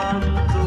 tanto